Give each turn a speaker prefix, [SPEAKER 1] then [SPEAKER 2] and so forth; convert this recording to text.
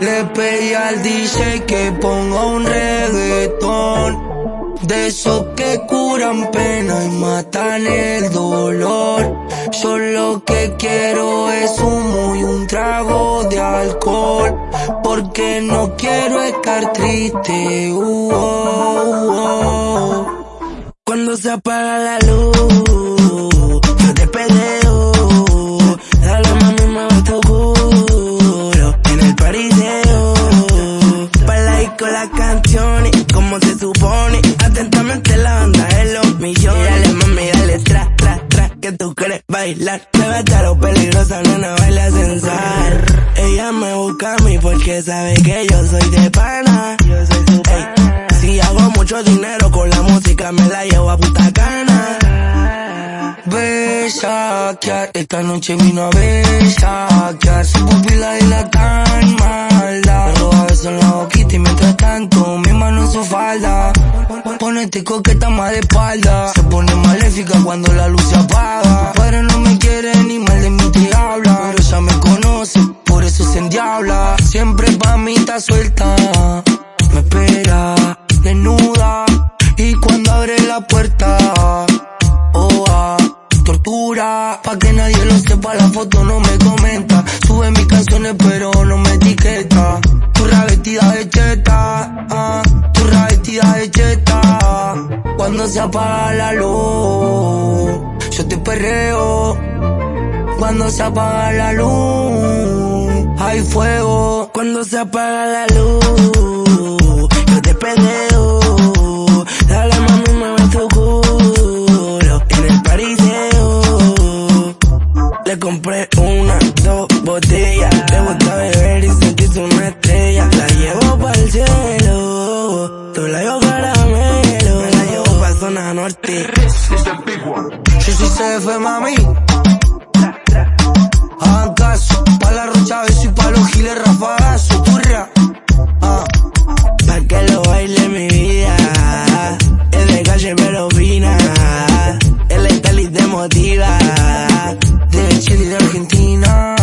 [SPEAKER 1] Le pedí al DJ que ponga un reggaetón. De esos que curan pena y matan el dolor. Yo lo que quiero es un y un trago de alcohol. Porque no quiero estar triste. Uh, oh, oh. Cuando se apaga la luz, canciones, como se supone. Atentamente la banda es los millones. Dale mami, dale tra, tra, tra, que tú quieres bailar. Me va a lo peligrosa, nena, baila sensar. Ella me busca a mí porque sabe que yo soy de pana. Yo soy su pana. si hago mucho dinero con la música, me la llevo a puta cana. Besaquear, esta noche vino a besaquear. Su pupila y su falda. Ponete coqueta más de espalda. Se pone maléfica cuando la luz se apaga. Pero no me quiere ni mal de mí te habla. Pero ella me conoce, por eso se endiabla. Siempre pa' mí está suelta. Me espera, desnuda. Y cuando abre la puerta, oh, ah, tortura. Pa' que nadie lo sepa, la foto no me comenta. Sube mis canciones, pero no me etiqueta. Turra vestida de cheta, ah, de cheta. Cuando se apaga la luz, yo te perreo. Cuando se apaga la luz, hay fuego. Cuando se apaga la luz, yo te peleo. Dale mami, mueve tu culo en el pariseo. Le compré una, zona norte. Yo soy CF, mami. Hagan caso. Pa' la rocha, beso y pa' los giles, rafagazo. Turra. Ah. Pa' que lo baile mi vida. Es de calle pero fina. El estalis te motiva. De Chile y de Argentina.